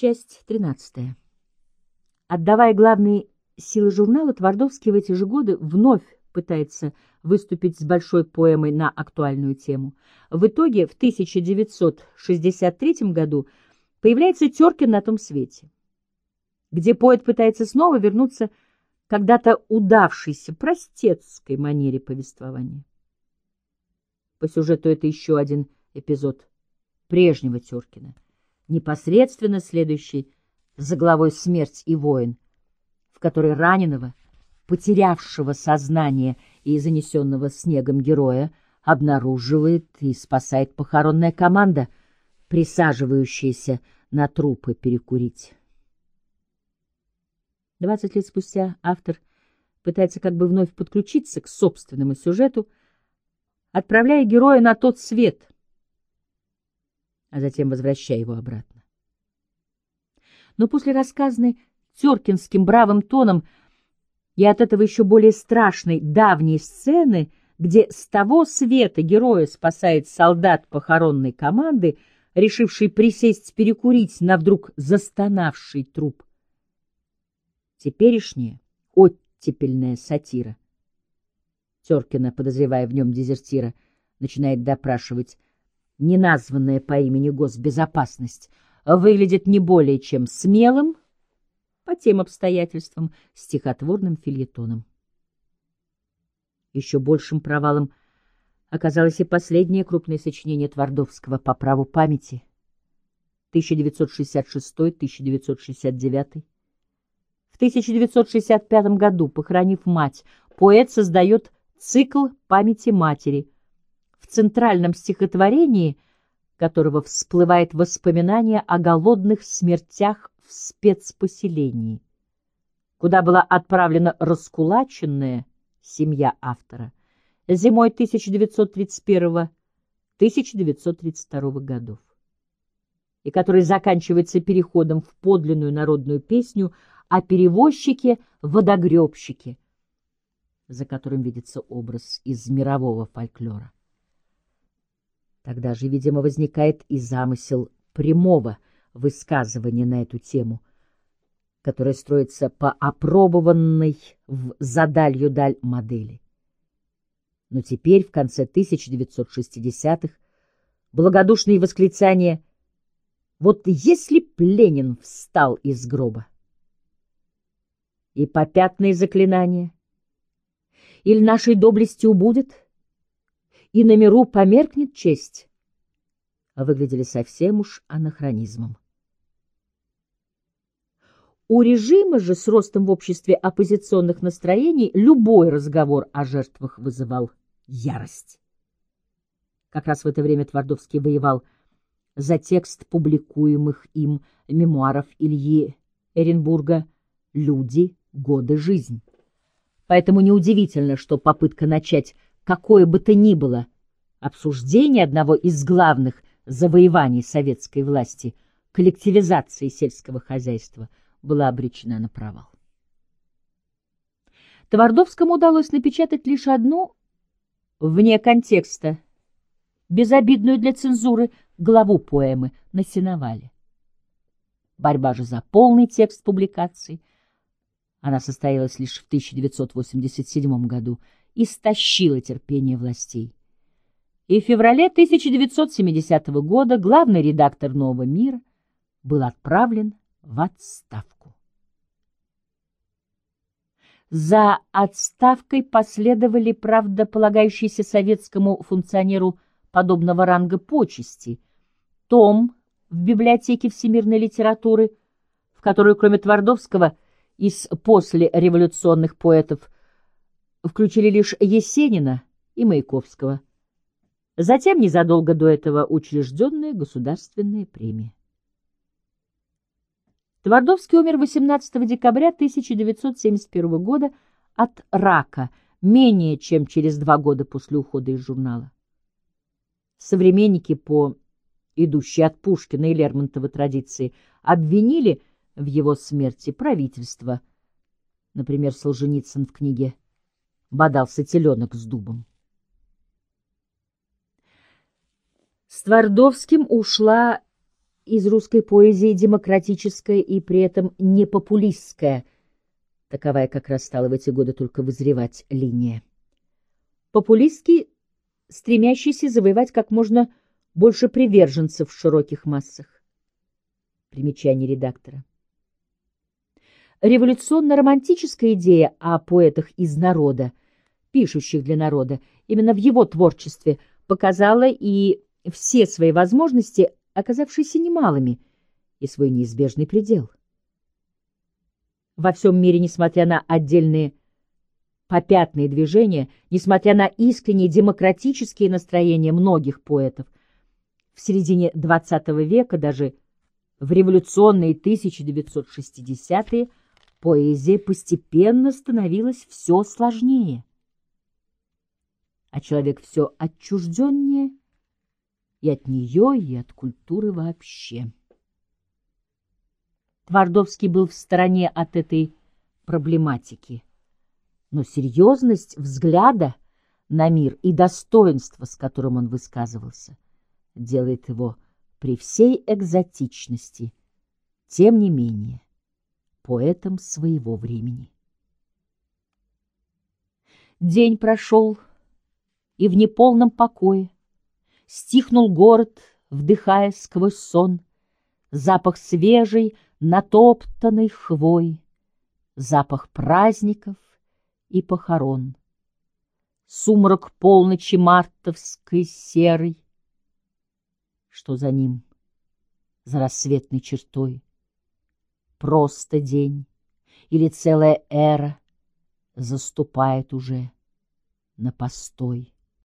Часть 13. Отдавая главные силы журнала, Твардовский в эти же годы вновь пытается выступить с большой поэмой на актуальную тему. В итоге в 1963 году появляется Теркин на том свете, где поэт пытается снова вернуться к когда-то удавшейся простецкой манере повествования. По сюжету это еще один эпизод прежнего Теркина, непосредственно следующий за главой «Смерть и воин», в которой раненого, потерявшего сознание и занесенного снегом героя, обнаруживает и спасает похоронная команда, присаживающаяся на трупы перекурить. Двадцать лет спустя автор пытается как бы вновь подключиться к собственному сюжету, отправляя героя на тот свет, а затем возвращая его обратно. Но после рассказанной Теркинским бравым тоном и от этого еще более страшной давней сцены, где с того света героя спасает солдат похоронной команды, решивший присесть перекурить на вдруг застонавший труп. Теперешняя оттепельная сатира. Теркина, подозревая в нем дезертира, начинает допрашивать неназванная по имени госбезопасность, выглядит не более чем смелым, по тем обстоятельствам стихотворным фильетоном. Еще большим провалом оказалось и последнее крупное сочинение Твардовского по праву памяти 1966-1969. В 1965 году, похоронив мать, поэт создает цикл памяти матери, центральном стихотворении которого всплывает воспоминание о голодных смертях в спецпоселении, куда была отправлена раскулаченная семья автора зимой 1931-1932 годов, и который заканчивается переходом в подлинную народную песню о перевозчике-водогребщике, за которым видится образ из мирового фольклора. Тогда же, видимо, возникает и замысел прямого – высказывание на эту тему, которое строится по опробованной в задалью даль модели. Но теперь, в конце 1960-х, благодушные восклицания «Вот если б Ленин встал из гроба!» и попятные заклинания «Иль нашей доблести убудет, и на миру померкнет честь», выглядели совсем уж анахронизмом. У режима же с ростом в обществе оппозиционных настроений любой разговор о жертвах вызывал ярость. Как раз в это время Твардовский воевал за текст публикуемых им мемуаров Ильи Эренбурга «Люди. Годы. Жизнь». Поэтому неудивительно, что попытка начать какое бы то ни было обсуждение одного из главных завоеваний советской власти, коллективизации сельского хозяйства, была обречена на провал. Твардовскому удалось напечатать лишь одну, вне контекста, безобидную для цензуры главу поэмы на сеновале. Борьба же за полный текст публикации, она состоялась лишь в 1987 году, истощила терпение властей и в феврале 1970 года главный редактор «Нового мира» был отправлен в отставку. За отставкой последовали, правда, советскому функционеру подобного ранга почести, том в библиотеке всемирной литературы, в которую, кроме Твардовского, из послереволюционных поэтов включили лишь Есенина и Маяковского – Затем, незадолго до этого, учрежденная государственная премия. Твардовский умер 18 декабря 1971 года от рака, менее чем через два года после ухода из журнала. Современники по идущей от Пушкина и Лермонтова традиции обвинили в его смерти правительство. Например, Солженицын в книге «Бодался теленок с дубом». С Твардовским ушла из русской поэзии демократическая и при этом не популистская, таковая как раз стала в эти годы только вызревать линия. Популистский, стремящийся завоевать как можно больше приверженцев в широких массах. Примечание редактора. Революционно-романтическая идея о поэтах из народа, пишущих для народа, именно в его творчестве показала и все свои возможности, оказавшиеся немалыми, и свой неизбежный предел. Во всем мире, несмотря на отдельные попятные движения, несмотря на искренние демократические настроения многих поэтов, в середине XX века, даже в революционные 1960-е, поэзия постепенно становилась все сложнее, а человек все отчужденнее и от нее, и от культуры вообще. Твардовский был в стороне от этой проблематики, но серьезность взгляда на мир и достоинство, с которым он высказывался, делает его при всей экзотичности, тем не менее, поэтом своего времени. День прошел, и в неполном покое Стихнул город, вдыхая сквозь сон Запах свежей, натоптанной хвой, Запах праздников и похорон. Сумрак полночи мартовской серой, Что за ним, за рассветной чертой, Просто день или целая эра Заступает уже на постой.